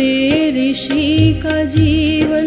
ऋषि का जीवन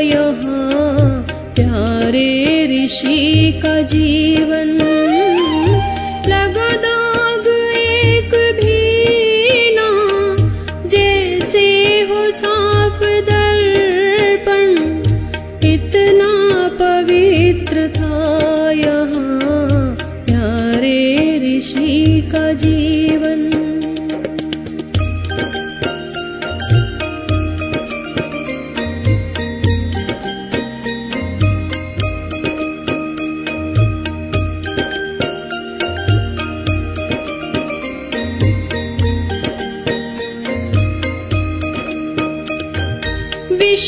यहाँ प्यारे ऋषि का जीवन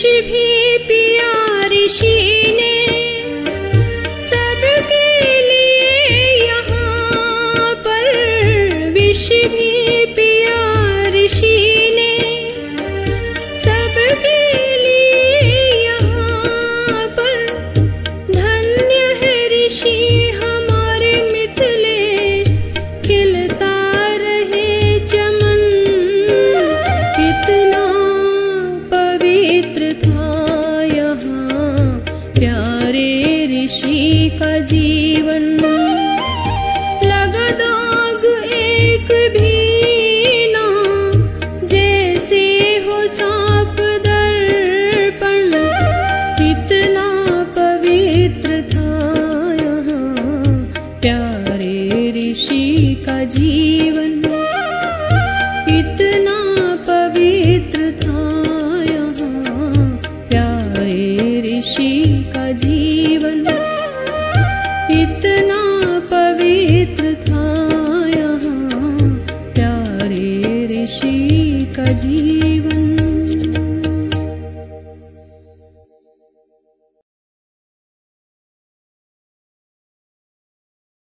去拼。का जीवन लगा दाग एक भी ना जैसे हो साप दर्पण कितना पवित्र था यहाँ प्यारे ऋषि का जीवन कितना पवित्र था यहाँ प्यारे ऋषि का जीवन जी